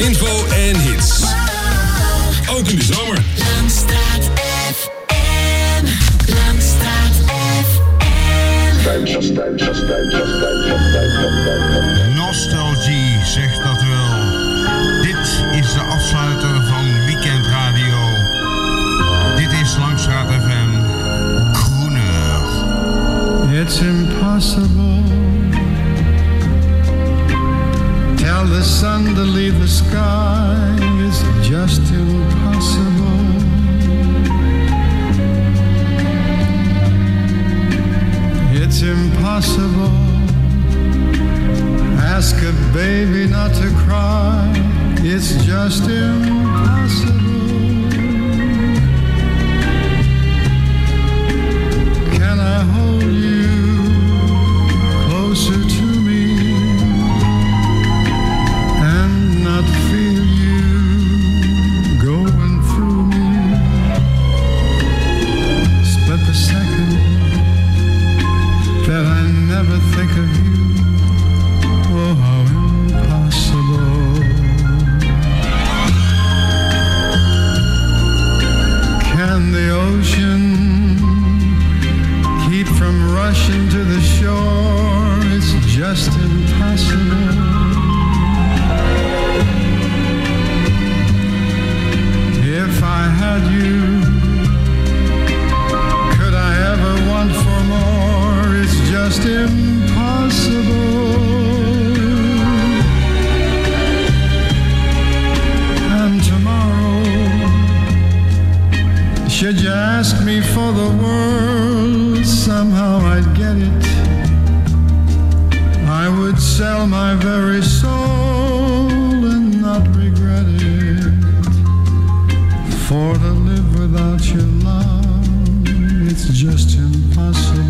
info en hits. Ook in de zomer. Langstraat FM. Langstraat FM. Nostalgie zegt dat wel. Dit is de afsluiter van Weekend Radio. Dit is Langstraat FM. Groene. It's impossible. sky is just impossible. It's impossible. Ask a baby not to cry. It's just impossible. asked me for the world, somehow I'd get it. I would sell my very soul and not regret it. For to live without your love, it's just impossible.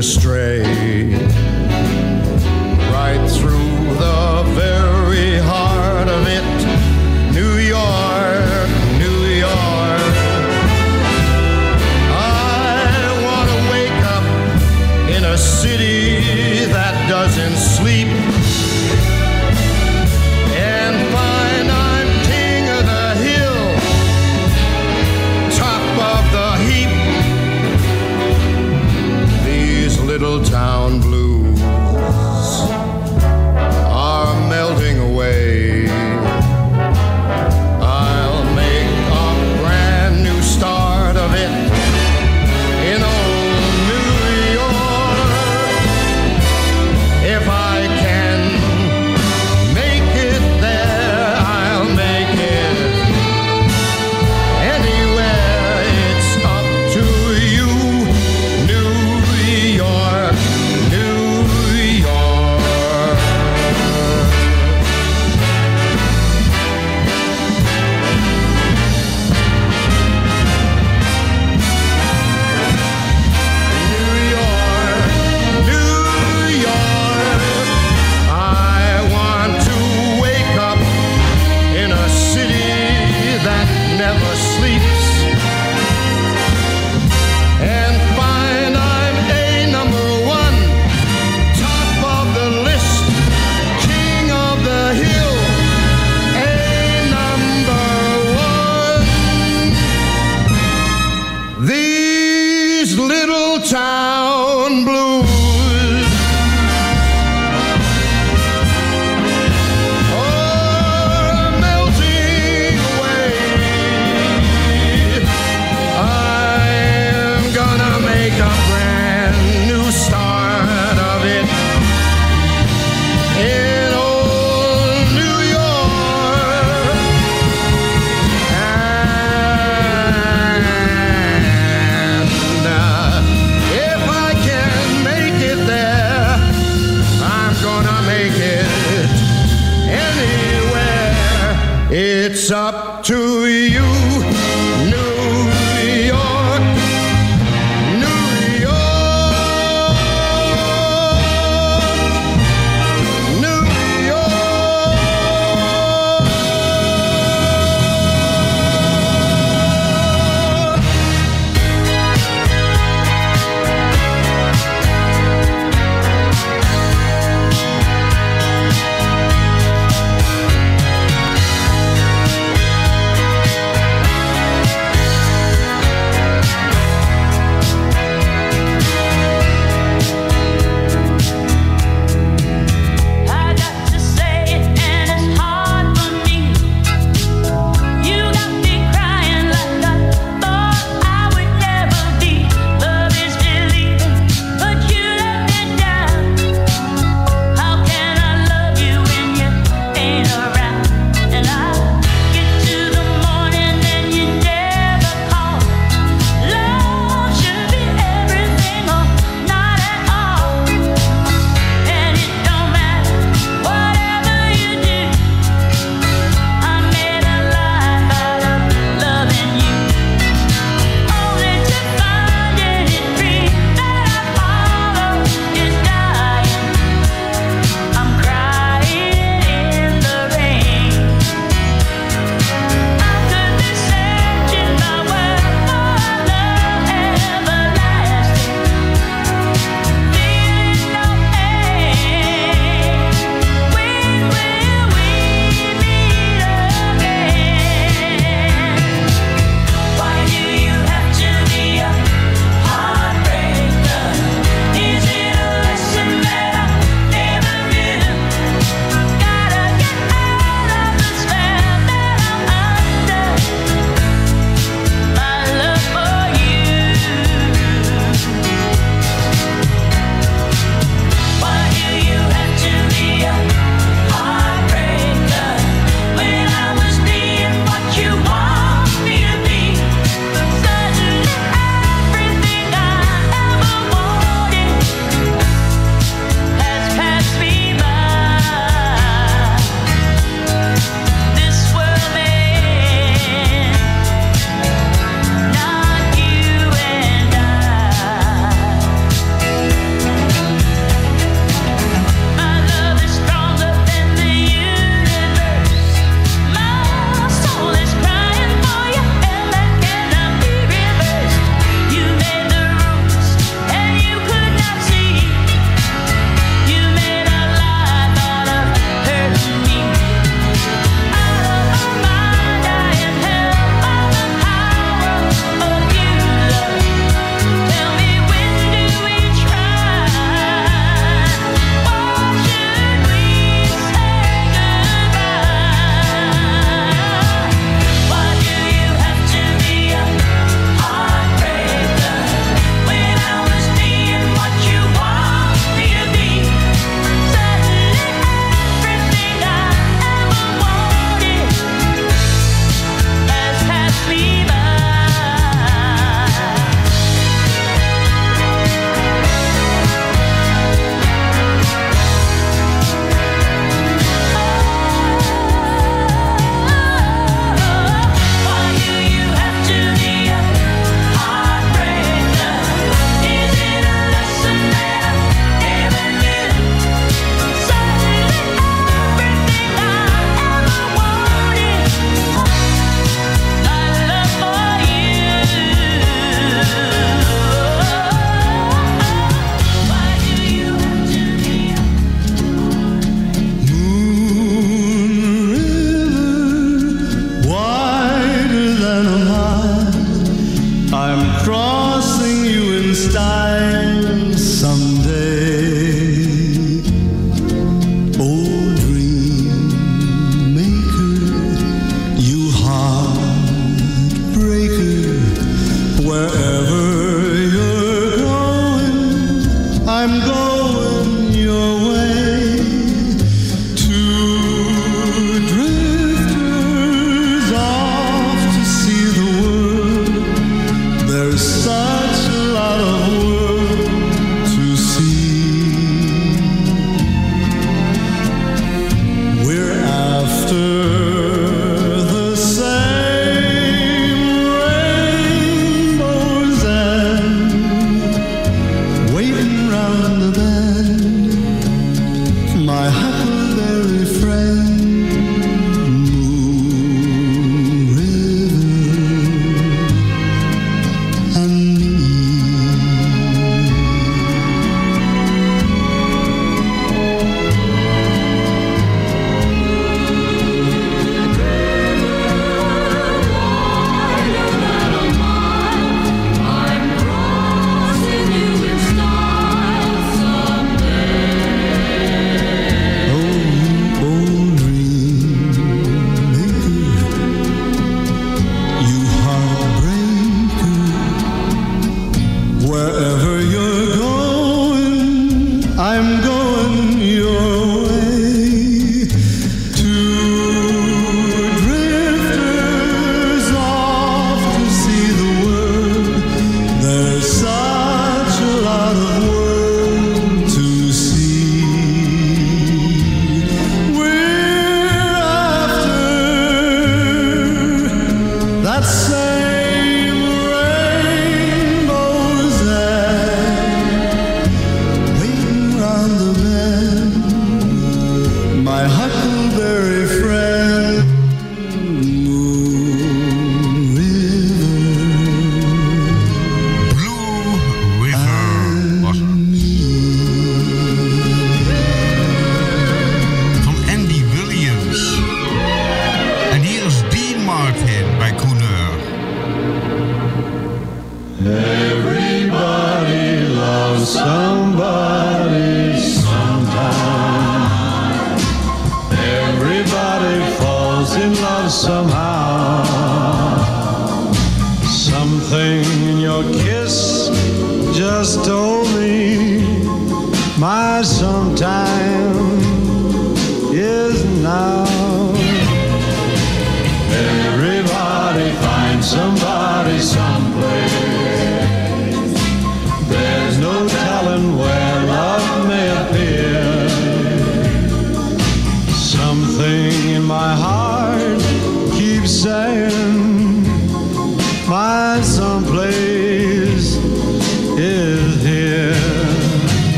Longing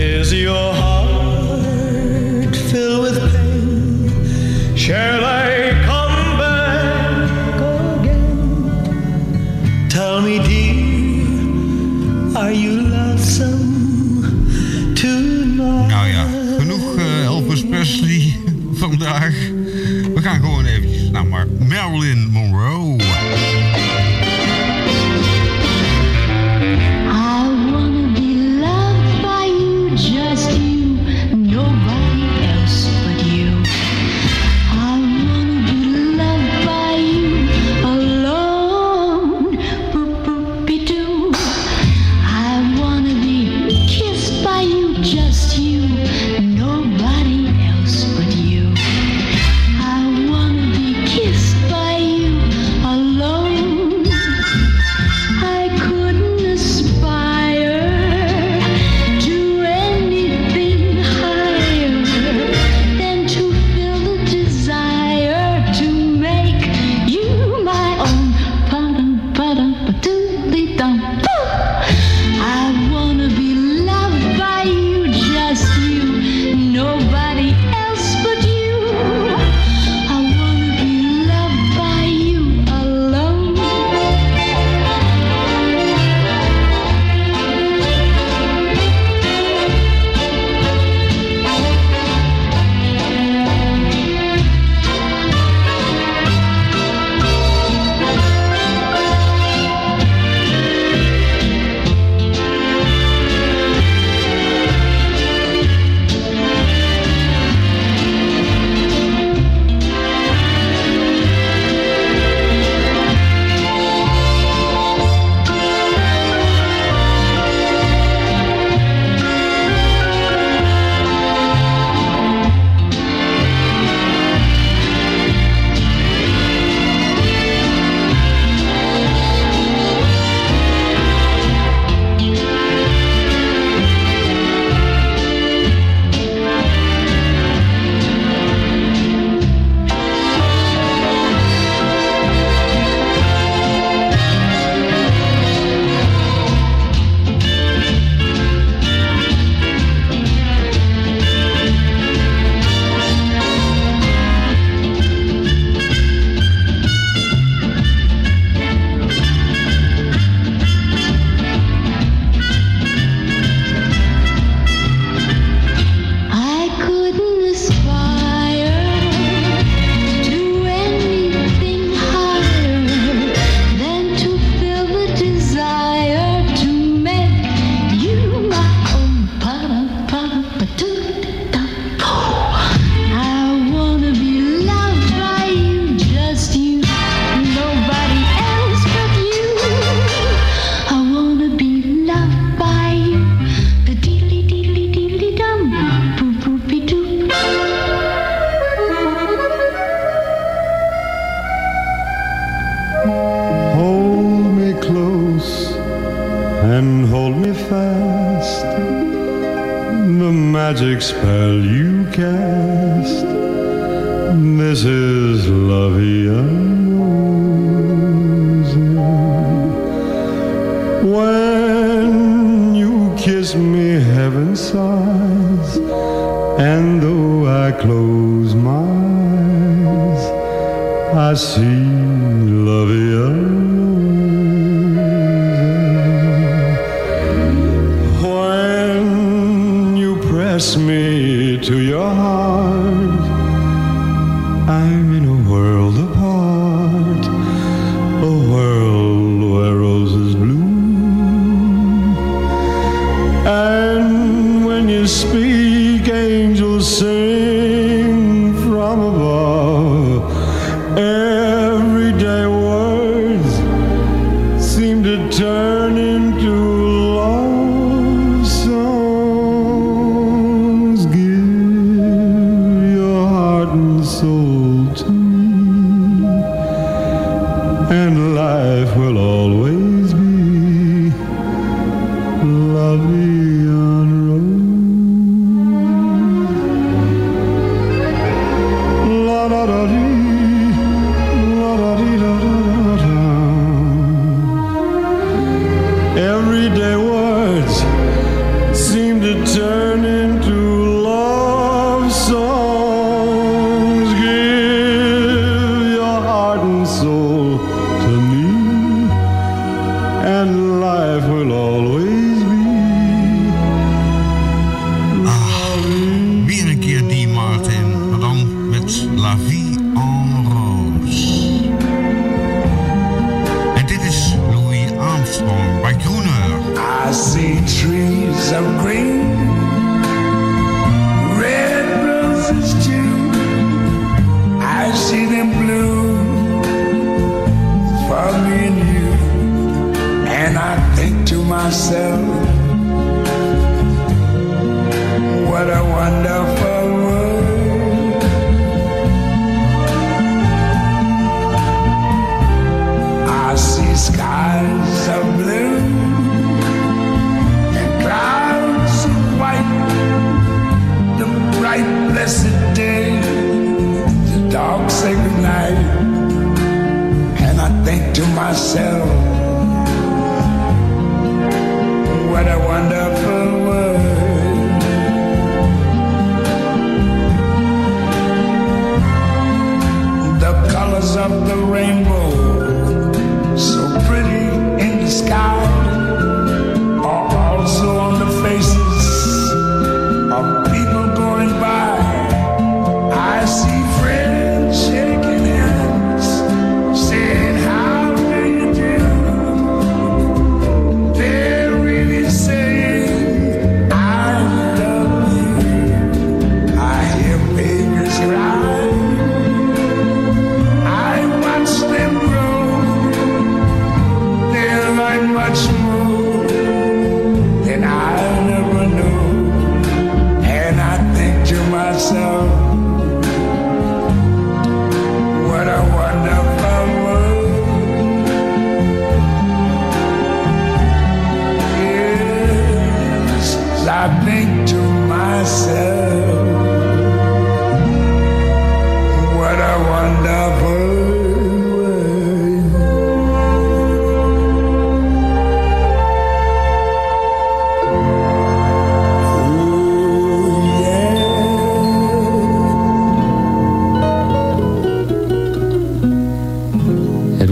Is your heart filled with pain? Shall I come back again? Tell me, dear, are you lonesome tonight? Nou ja, genoeg uh, Elvis Presley vandaag. We gaan gewoon eventjes naar Marilyn Monroe. wonder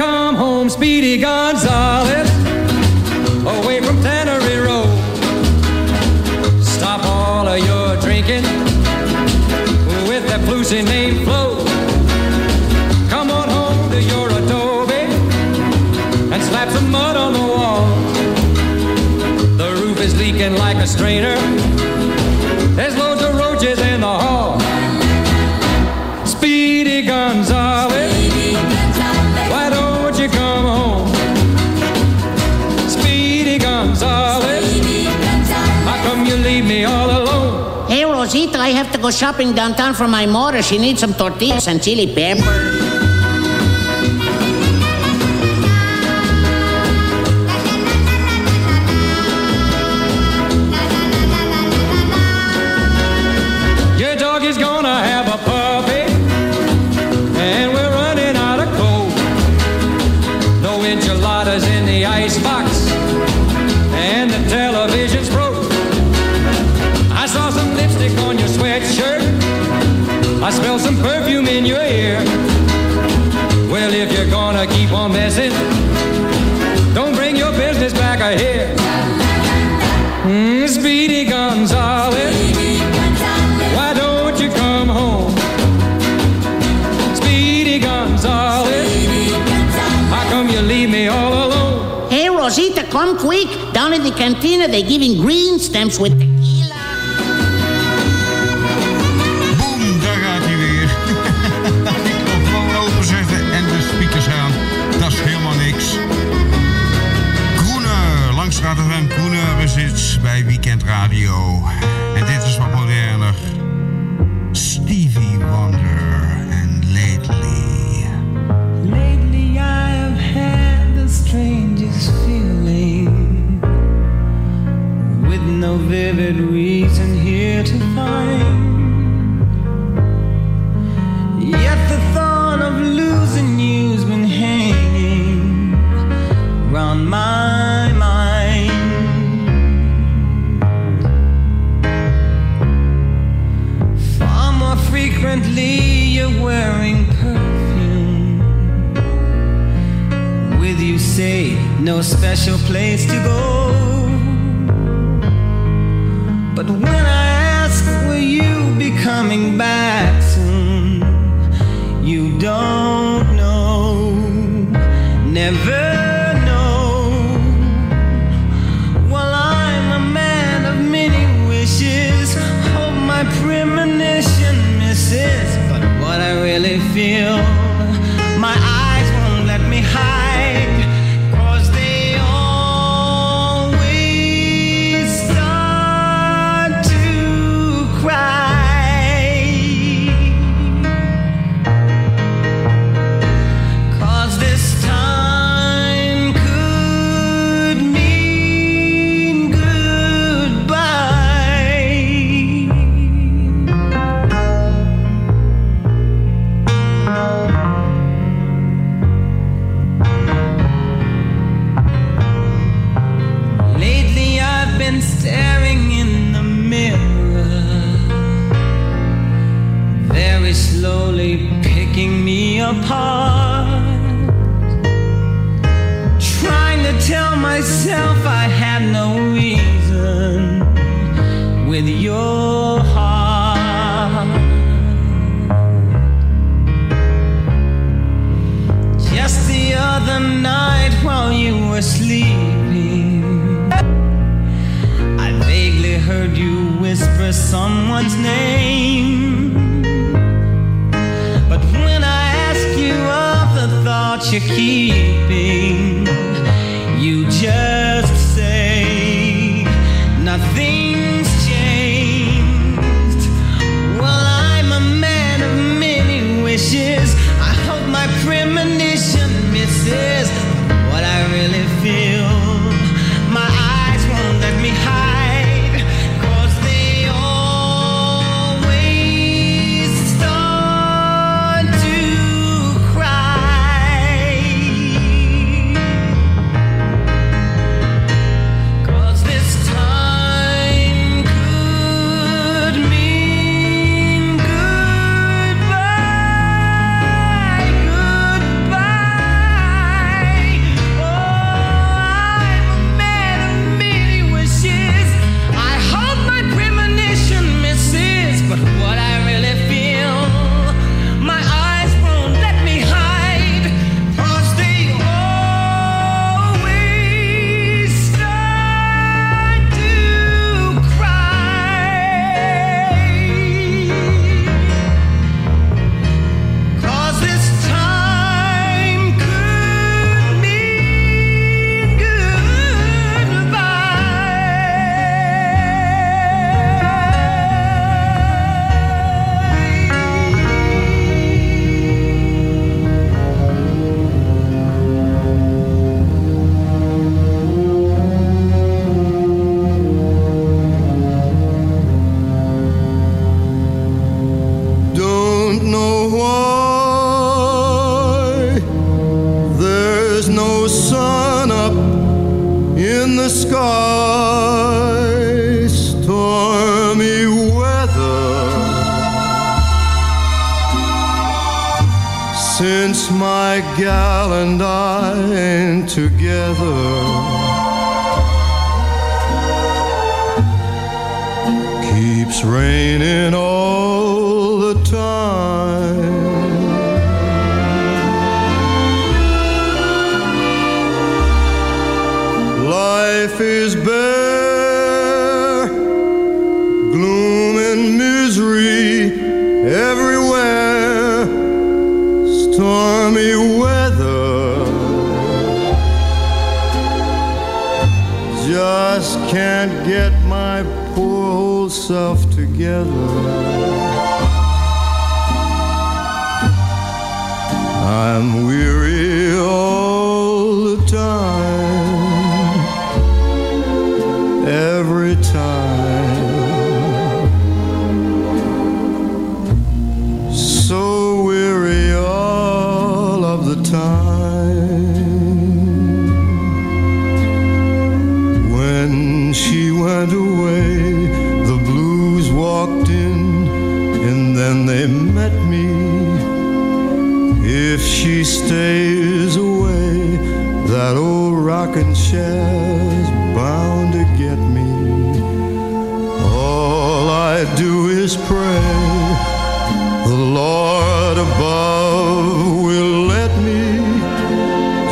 come home, Speedy Gonzales. I go shopping downtown for my mother. She needs some tortillas and chili pepper. gonna keep on messing. Don't bring your business back here. Mm, Speedy Gonzales. Why don't you come home? Speedy Gonzales. How come you leave me all alone? Hey, Rosita, come quick. Down in the cantina, they're giving green stamps with no special place to go stormy weather just can't get my poor old self together. I'm weary all the time. stays away. That old rocking chair's bound to get me. All I do is pray the Lord above will let me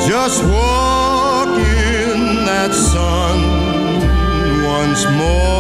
just walk in that sun once more.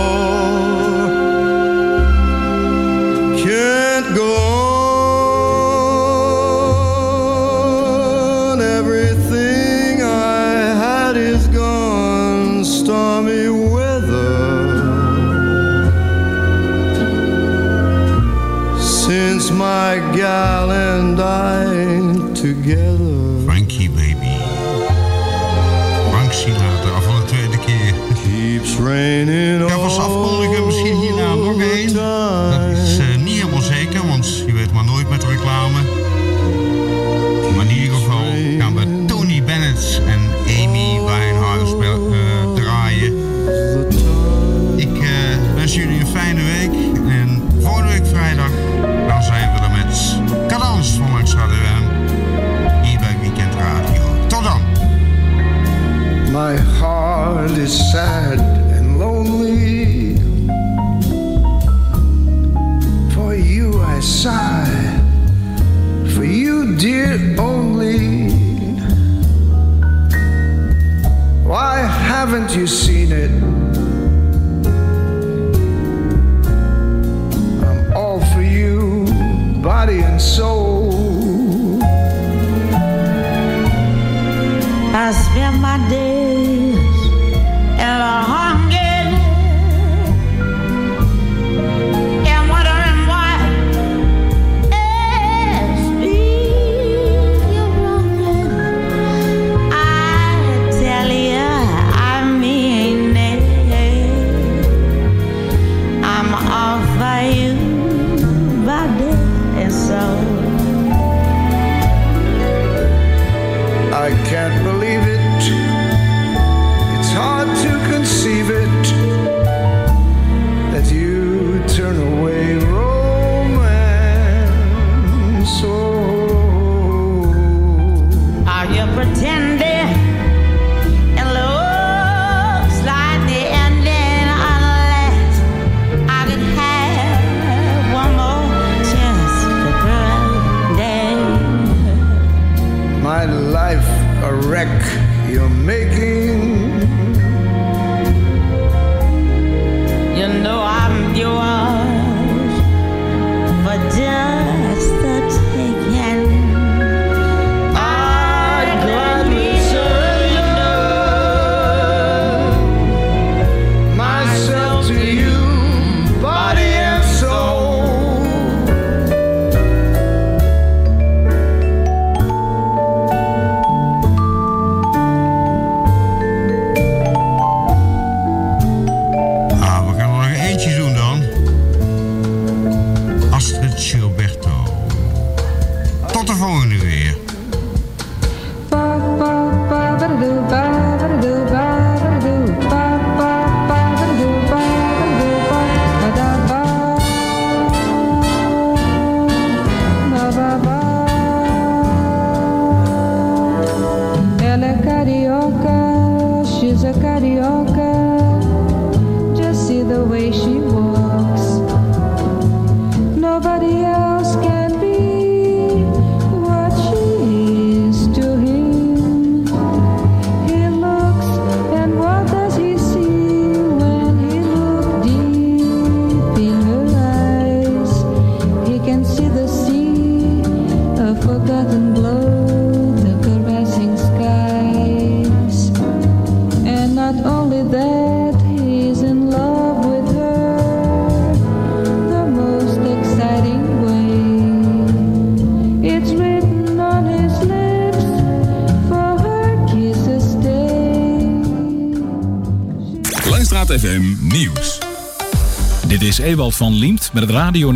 Ewald van Liemt met het radio